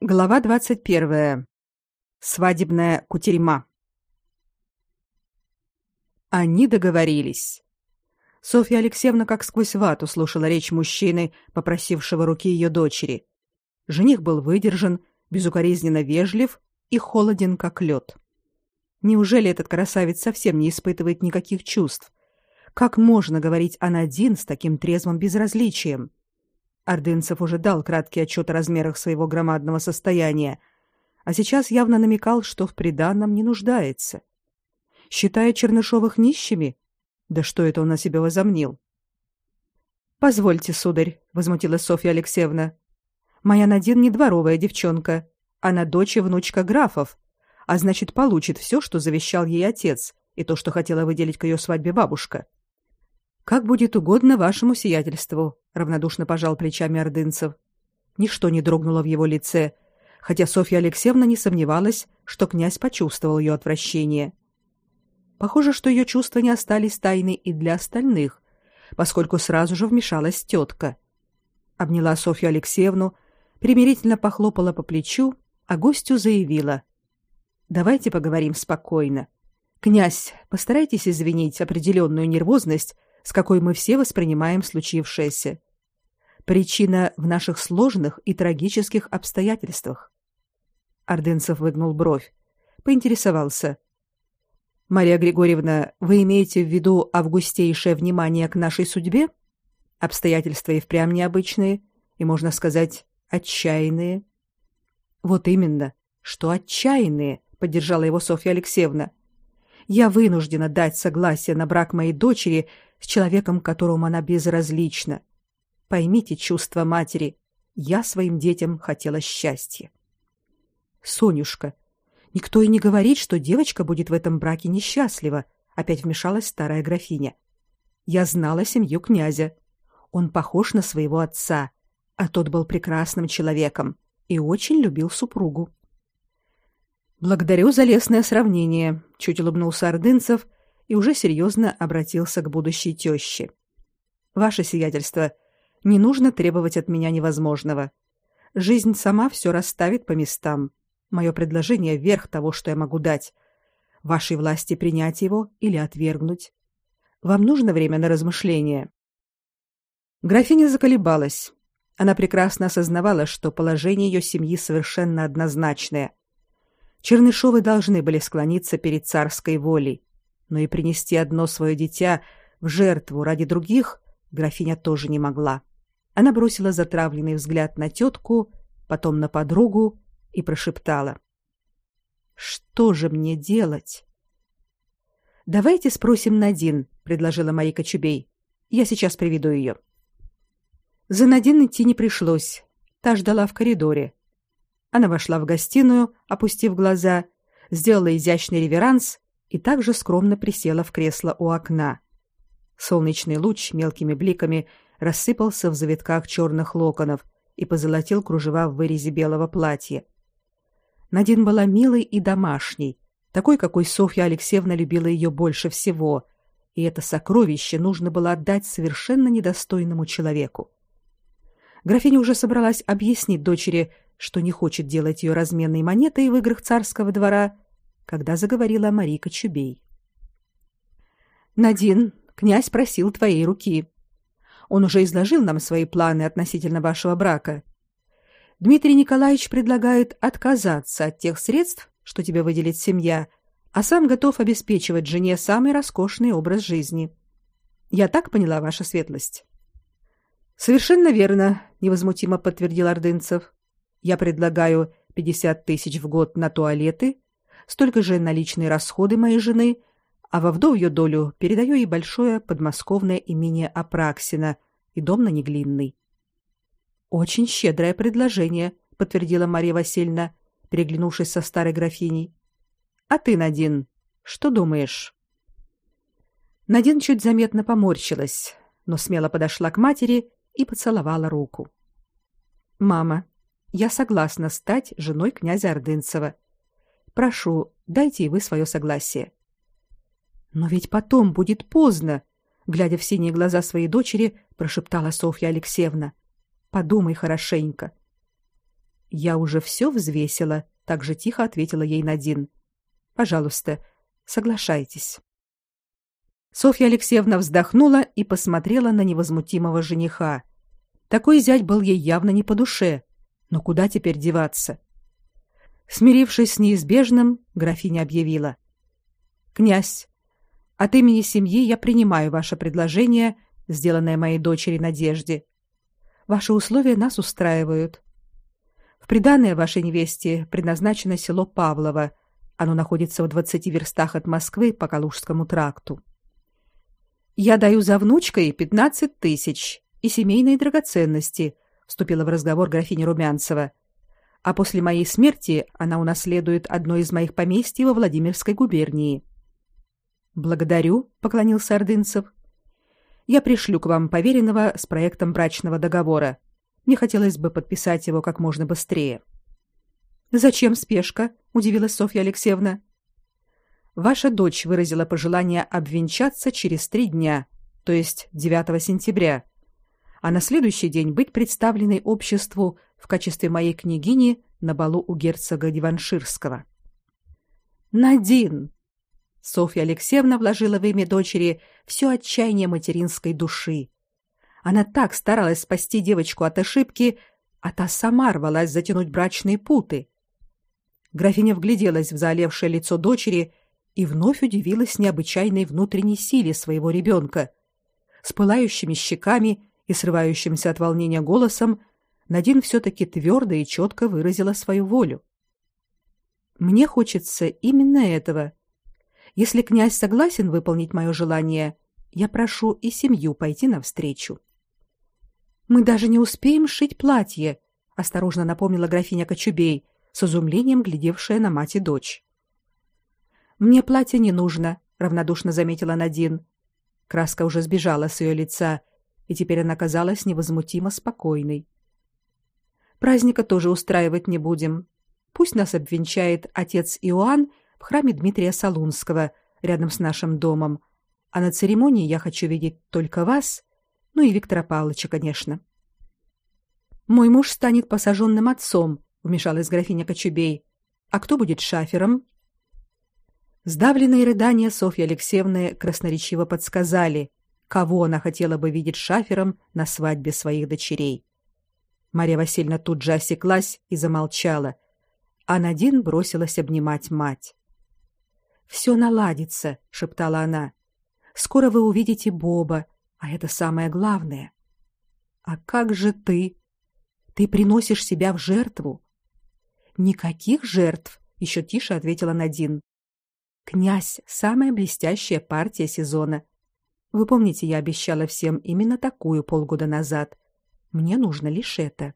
Глава 21. Свадебная кутерьма. Они договорились. Софья Алексеевна как сквозь вату слушала речь мужчины, попросившего руки ее дочери. Жених был выдержан, безукоризненно вежлив и холоден как лед. Неужели этот красавец совсем не испытывает никаких чувств? Как можно говорить о Надин с таким трезвым безразличием? Ордынцев уже дал краткий отчет о размерах своего громадного состояния, а сейчас явно намекал, что в приданом не нуждается. Считая Чернышовых нищими? Да что это он на себя возомнил? Позвольте, сударь, возмутилась Софья Алексеевна. Моя Надин не дворовая девчонка, она дочь и внучка графов, а значит, получит все, что завещал ей отец, и то, что хотела выделить к ее свадьбе бабушка. Как будет угодно вашему сиятельству, равнодушно пожал плечами ордынцев. Ничто не дрогнуло в его лице, хотя Софья Алексеевна не сомневалась, что князь почувствовал ее отвращение. Похоже, что ее чувства не остались тайной и для остальных, поскольку сразу же вмешалась тетка. Обняла Софью Алексеевну, примирительно похлопала по плечу, а гостю заявила: "Давайте поговорим спокойно. Князь, постарайтесь извинить определенную нервозность, с какой мы все воспринимаем случившееся. Причина в наших сложных и трагических обстоятельствах. Ордынцев выгнул бровь, поинтересовался: Мария Григорьевна, вы имеете в виду августейшее внимание к нашей судьбе? Обстоятельства и впрямь необычные, и можно сказать, отчаянные. Вот именно, что отчаянные, поддержала его Софья Алексеевна. Я вынуждена дать согласие на брак моей дочери с человеком, которому она безразлична. Поймите чувства матери. Я своим детям хотела счастья. Сонюшка, никто и не говорит, что девочка будет в этом браке несчастлива, опять вмешалась старая графиня. Я знала семью князя. Он похож на своего отца, а тот был прекрасным человеком и очень любил супругу. Благодарю за лестное сравнение, чуть улыбнулся Ордынцев и уже серьезно обратился к будущей тёще. Ваше сиятельство, не нужно требовать от меня невозможного. Жизнь сама все расставит по местам. Мое предложение верх того, что я могу дать. Вашей власти принять его или отвергнуть. Вам нужно время на размышление. Графиня заколебалась. Она прекрасно осознавала, что положение ее семьи совершенно однозначное. Чернышовы должны были склониться перед царской волей но и принести одно свое дитя в жертву ради других графиня тоже не могла. Она бросила затравленный взгляд на тетку, потом на подругу и прошептала: "Что же мне делать?" "Давайте спросим Надин", предложила Марика Чубей. "Я сейчас приведу ее». За Надин идти не пришлось. Та ждала в коридоре. Она вошла в гостиную, опустив глаза, сделала изящный реверанс и также скромно присела в кресло у окна. Солнечный луч мелкими бликами рассыпался в завитках черных локонов и позолотил кружева в вырезе белого платья. Надин была милой и домашней, такой, какой Софья Алексеевна любила ее больше всего, и это сокровище нужно было отдать совершенно недостойному человеку. Графиня уже собралась объяснить дочери, что не хочет делать ее разменной монетой в играх царского двора, когда заговорила Марика Чубей. Надин, князь просил твоей руки. Он уже изложил нам свои планы относительно вашего брака. Дмитрий Николаевич предлагает отказаться от тех средств, что тебе выделит семья, а сам готов обеспечивать жене самый роскошный образ жизни. Я так поняла ваша светлость. Совершенно верно, невозмутимо подтвердил Ордынцев. Я предлагаю 50 тысяч в год на туалеты столько же на личные расходы моей жены, а во вдовью долю передаю ей большое подмосковное имение Апраксина и дом на Неглинной. Очень щедрое предложение, подтвердила Мария Васильевна, переглянувшись со старой графиней. А ты, Надин, что думаешь? Надин чуть заметно поморщилась, но смело подошла к матери и поцеловала руку. Мама, я согласна стать женой князя Ордынцева. Прошу, дайте и вы свое согласие. Но ведь потом будет поздно, глядя в синие глаза своей дочери, прошептала Софья Алексеевна. Подумай хорошенько. Я уже все взвесила, так же тихо ответила ей Надин. Пожалуйста, соглашайтесь. Софья Алексеевна вздохнула и посмотрела на невозмутимого жениха. Такой зять был ей явно не по душе. Но куда теперь деваться? Смирившись с неизбежным, графиня объявила: "Князь, от имени семьи я принимаю ваше предложение, сделанное моей дочери Надежде. Ваши условия нас устраивают. В приданое вашей невесте предназначено село Павлово. Оно находится в двадцати верстах от Москвы по Калужскому тракту. Я даю за внучкой пятнадцать тысяч и семейные драгоценности, вступила в разговор графиня Румянцева. А после моей смерти она унаследует одно из моих поместьй во Владимирской губернии. Благодарю, поклонился Ордынцев. Я пришлю к вам поверенного с проектом брачного договора. Мне хотелось бы подписать его как можно быстрее. Зачем спешка? удивилась Софья Алексеевна. Ваша дочь выразила пожелание обвенчаться через три дня, то есть 9 сентября, а на следующий день быть представленной обществу в качестве моей княгини на балу у герцога Диванширского. Надин. Софья Алексеевна вложила в имя дочери все отчаяние материнской души. Она так старалась спасти девочку от ошибки, а та сама рвалась затянуть брачные путы. Графиня вгляделась в заолевшее лицо дочери и вновь удивилась необычайной внутренней силе своего ребенка. С пылающими щеками и срывающимся от волнения голосом Надин все-таки твердо и четко выразила свою волю. «Мне хочется именно этого. Если князь согласен выполнить мое желание, я прошу и семью пойти навстречу». «Мы даже не успеем шить платье», — осторожно напомнила графиня Кочубей, с изумлением глядевшая на мать и дочь. «Мне платье не нужно», — равнодушно заметила Надин. Краска уже сбежала с ее лица, и теперь она казалась невозмутимо спокойной. Праздника тоже устраивать не будем. Пусть нас обвенчает отец Иоанн в храме Дмитрия Солунского, рядом с нашим домом. А на церемонии я хочу видеть только вас, ну и Виктора Павловича, конечно. Мой муж станет посаженным отцом, вмешалась графиня Кочубей. А кто будет шафером? Сдавленные рыдания Софьи Алексеевны красноречиво подсказали, кого она хотела бы видеть шафером на свадьбе своих дочерей. Мария Васильевна тут же осеклась и замолчала, а Надин бросилась обнимать мать. «Все наладится», — шептала она. «Скоро вы увидите Боба, а это самое главное». «А как же ты? Ты приносишь себя в жертву?» «Никаких жертв», — еще тише ответила Надин. «Князь — самая блестящая партия сезона. Вы помните, я обещала всем именно такую полгода назад. Мне нужно лишь это.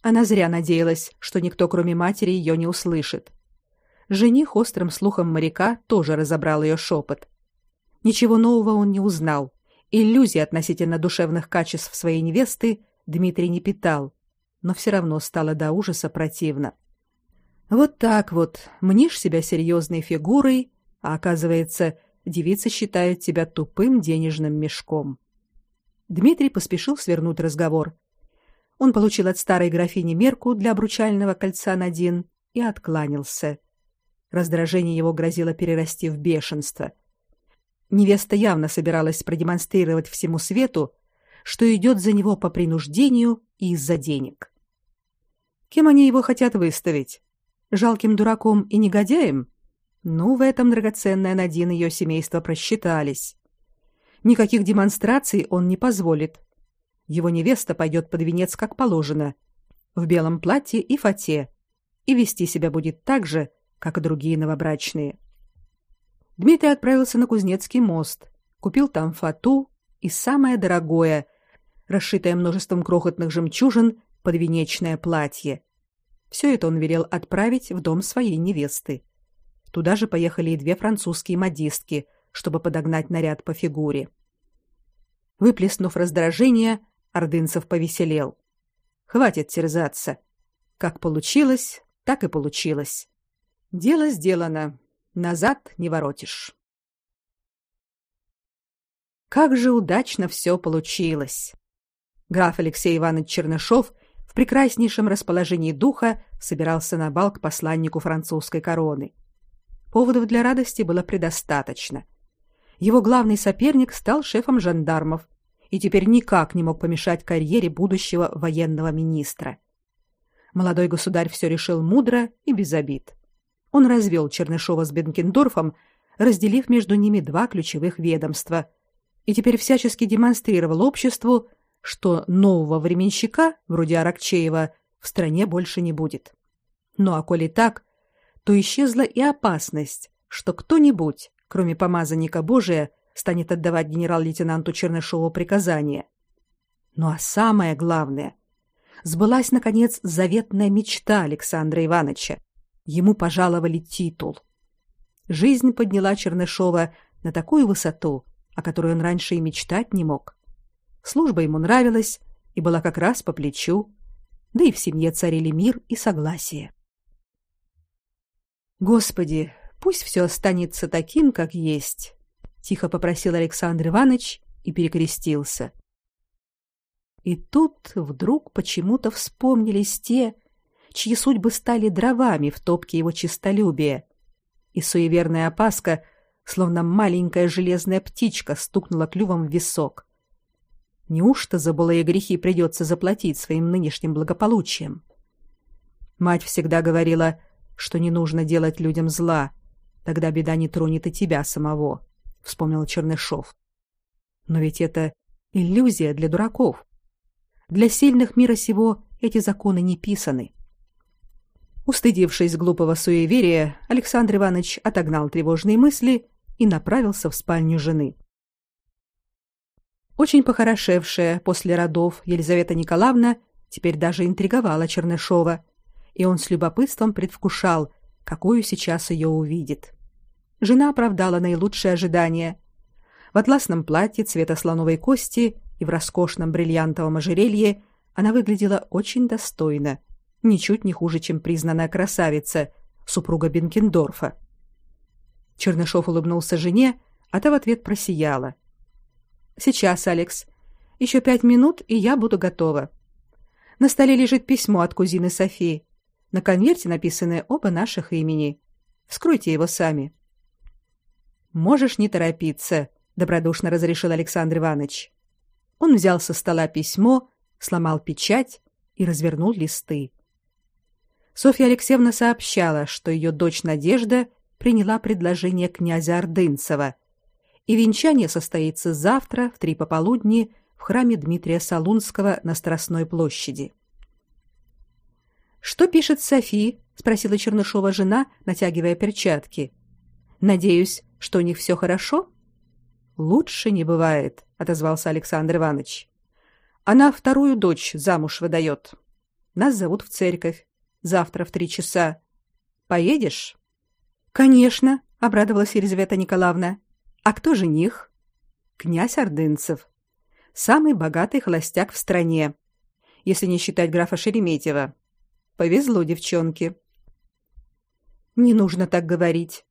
Она зря надеялась, что никто, кроме матери, ее не услышит. Жених острым слухом моряка тоже разобрал ее шепот. Ничего нового он не узнал. Иллюзий относительно душевных качеств своей невесты Дмитрий не питал, но все равно стало до ужаса противно. Вот так вот, мнишь себя серьезной фигурой, а оказывается, девицы считают тебя тупым денежным мешком. Дмитрий поспешил свернуть разговор. Он получил от старой графини мерку для обручального кольца на Дин и откланялся. Раздражение его грозило перерасти в бешенство. Невеста явно собиралась продемонстрировать всему свету, что идет за него по принуждению и из-за денег. Кем они его хотят выставить? Жалким дураком и негодяем? Ну, в этом драгоценное Надин и ее семейство просчитались. Никаких демонстраций он не позволит. Его невеста пойдет под венец как положено, в белом платье и фате, и вести себя будет так же, как и другие новобрачные. Дмитрий отправился на Кузнецкий мост, купил там фату и самое дорогое, расшитое множеством крохотных жемчужин, подвенечное платье. Все это он велел отправить в дом своей невесты. Туда же поехали и две французские модистки, чтобы подогнать наряд по фигуре. Выплеснув раздражение, Ордынцев повеселел. Хватит терзаться. Как получилось, так и получилось. Дело сделано. Назад не воротишь. Как же удачно все получилось. Граф Алексей Иванович Чернышов в прекраснейшем расположении духа собирался на бал к посланнику французской короны. Поводов для радости было предостаточно. Его главный соперник стал шефом жандармов и теперь никак не мог помешать карьере будущего военного министра. Молодой государь все решил мудро и без обид. Он развел Чернышова с Бенкендорфом, разделив между ними два ключевых ведомства, и теперь всячески демонстрировал обществу, что нового временщика, вроде Аракчеева, в стране больше не будет. Ну а коли так, то исчезла и опасность, что кто-нибудь, кроме помазанника Божия, станет отдавать генерал-лейтенанту Чернышову приказания. Ну а самое главное, сбылась наконец заветная мечта Александра Ивановича. Ему пожаловали титул. Жизнь подняла Чернышова на такую высоту, о которой он раньше и мечтать не мог. Служба ему нравилась и была как раз по плечу, да и в семье царили мир и согласие. Господи, пусть все останется таким, как есть, тихо попросил Александр Иванович и перекрестился. И тут вдруг почему-то вспомнились те, чьи судьбы стали дровами в топке его честолюбия. И суеверная опаска, словно маленькая железная птичка, стукнула клювом в висок. Неужто за былые грехи придется заплатить своим нынешним благополучием? Мать всегда говорила, что не нужно делать людям зла, тогда беда не тронет и тебя самого, вспомнил Чернышов. Но ведь это иллюзия для дураков. Для сильных мира сего эти законы не писаны. Устыдившись глупого суеверия, Александр Иванович отогнал тревожные мысли и направился в спальню жены. Очень похорошевшая после родов Елизавета Николаевна теперь даже интриговала Чернышова, и он с любопытством предвкушал, какую сейчас ее увидит. Жена оправдала наилучшие ожидания. В атласном платье цвета слоновой кости и в роскошном бриллиантовом ожерелье она выглядела очень достойно, ничуть не хуже, чем признанная красавица, супруга Бенкендорфа. Чернышов улыбнулся жене, а та в ответ просияла. Сейчас, Алекс. Еще пять минут, и я буду готова. На столе лежит письмо от кузины Софии. На конверте написаны оба наших имени. Вскройте его сами. Можешь не торопиться, добродушно разрешил Александр Иванович. Он взял со стола письмо, сломал печать и развернул листы. Софья Алексеевна сообщала, что ее дочь Надежда приняла предложение князя Ордынцева и венчание состоится завтра в три пополудни в храме Дмитрия Солунского на Страстной площади. Что пишет Софи? спросила Чернышова жена, натягивая перчатки. Надеюсь, что у них все хорошо? Лучше не бывает, отозвался Александр Иванович. Она вторую дочь замуж выдает. Нас зовут в церковь. Завтра в три часа. Поедешь? Конечно, обрадовалась Елизавета Николаевна. А кто жених? Князь Ордынцев. Самый богатый холостяк в стране, если не считать графа Шереметьева. Повезло девчонке. Не нужно так говорить.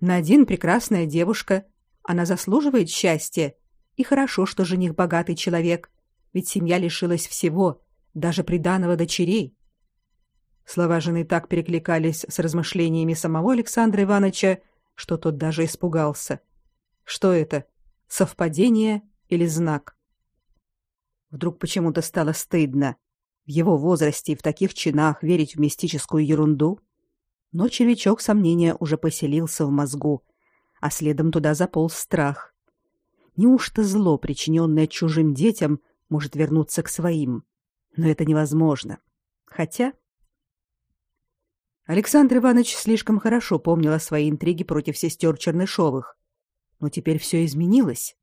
Надин прекрасная девушка, она заслуживает счастья, и хорошо, что жених богатый человек, ведь семья лишилась всего, даже приданого дочерей. Слова жены так перекликались с размышлениями самого Александра Ивановича, что тот даже испугался. Что это? Совпадение или знак? Вдруг почему-то стало стыдно в его возрасте и в таких чинах верить в мистическую ерунду. Но червячок сомнения уже поселился в мозгу, а следом туда заполз страх. Неужто зло, причиненное чужим детям, может вернуться к своим? Но это невозможно. Хотя Александр Иванович слишком хорошо помнил о своей интриге против сестер Чернышовых. Но теперь все изменилось.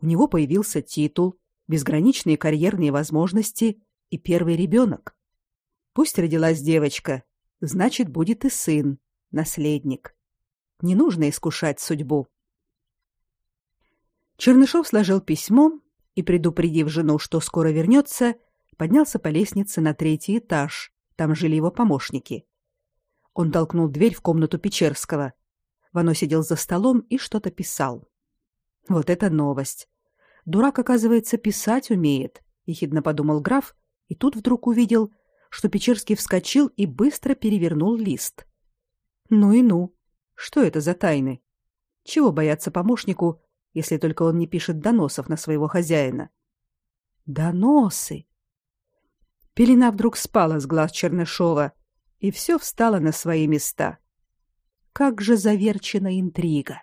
У него появился титул, безграничные карьерные возможности и первый ребенок. Пусть родилась девочка, значит, будет и сын, наследник. Не нужно искушать судьбу. Чернышов сложил письмо и, предупредив жену, что скоро вернется, поднялся по лестнице на третий этаж. Там жили его помощники. Он толкнул дверь в комнату Печерского. Вано сидел за столом и что-то писал. Вот это новость. Дурак, оказывается, писать умеет, ехидно подумал граф И тут вдруг увидел, что Печерский вскочил и быстро перевернул лист. Ну и ну. Что это за тайны? Чего бояться помощнику, если только он не пишет доносов на своего хозяина? Доносы. Пелена вдруг спала с глаз Чернышова, и все встало на свои места. Как же заверчена интрига.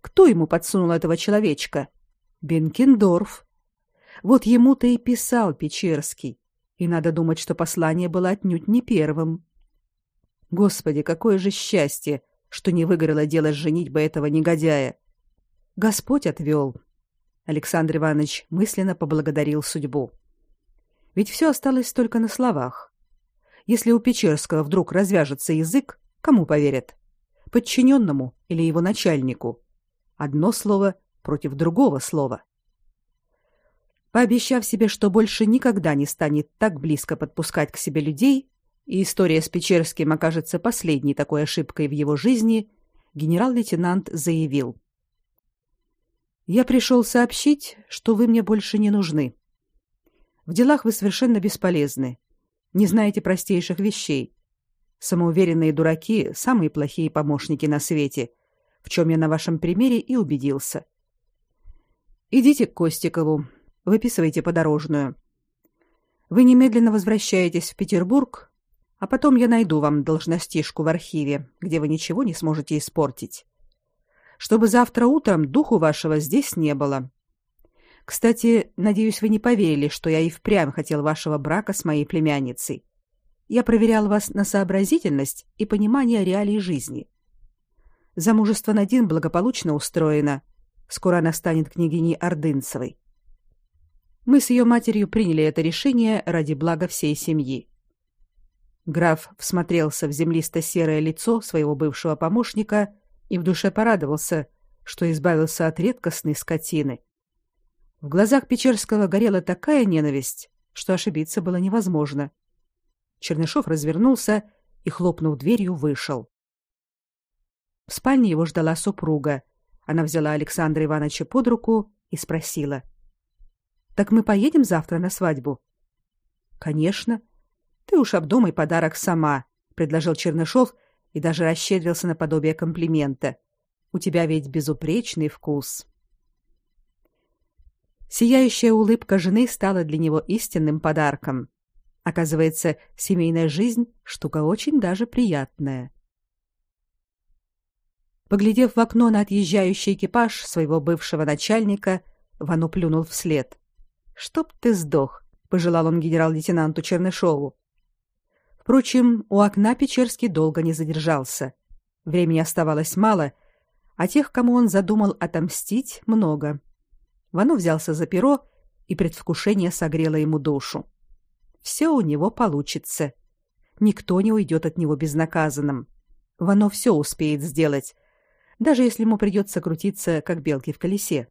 Кто ему подсунул этого человечка? Бенкендорф. Вот ему-то и писал Печерский. И надо думать, что послание было отнюдь не первым. Господи, какое же счастье, что не выгорело дело с женитьбой этого негодяя. Господь отвел. Александр Иванович мысленно поблагодарил судьбу. Ведь все осталось только на словах. Если у Печерского вдруг развяжется язык, кому поверят? Подчиненному или его начальнику? Одно слово против другого слова. Пообещав себе, что больше никогда не станет так близко подпускать к себе людей, и история с Печерским окажется последней такой ошибкой в его жизни, генерал-лейтенант заявил: "Я пришел сообщить, что вы мне больше не нужны. В делах вы совершенно бесполезны. Не знаете простейших вещей. Самоуверенные дураки самые плохие помощники на свете, в чем я на вашем примере и убедился. Идите к Костикову, Выписывайте подорожную. Вы немедленно возвращаетесь в Петербург, а потом я найду вам должностишку в архиве, где вы ничего не сможете испортить. Чтобы завтра утром духу вашего здесь не было. Кстати, надеюсь, вы не поверили, что я и впрямь хотел вашего брака с моей племянницей. Я проверял вас на сообразительность и понимание реалий жизни. Замужество Надин благополучно устроено. Скоро она станет княгиней Ордынцевой. Мы с ее матерью приняли это решение ради блага всей семьи. Граф всмотрелся в землисто-серое лицо своего бывшего помощника и в душе порадовался, что избавился от редкостной скотины. В глазах Печерского горела такая ненависть, что ошибиться было невозможно. Чернышов развернулся и, хлопнув дверью, вышел. В спальне его ждала супруга. Она взяла Александра Ивановича под руку и спросила: так мы поедем завтра на свадьбу? Конечно. Ты уж обдумай подарок сама, предложил Чернышов и даже расщедрился на подобие комплимента. У тебя ведь безупречный вкус. Сияющая улыбка жены стала для него истинным подарком. Оказывается, семейная жизнь штука очень даже приятная. Поглядев в окно на отъезжающий экипаж своего бывшего начальника, Вану плюнул вслед. Чтоб ты сдох, пожелал он генерал-лейтенанту Чернышову. Впрочем, у окна Печерский долго не задержался. Времени оставалось мало, а тех, кому он задумал отомстить, много. Вану взялся за перо, и предвкушение согрело ему душу. Все у него получится. Никто не уйдет от него безнаказанным. Вано все успеет сделать, даже если ему придется крутиться, как белки в колесе.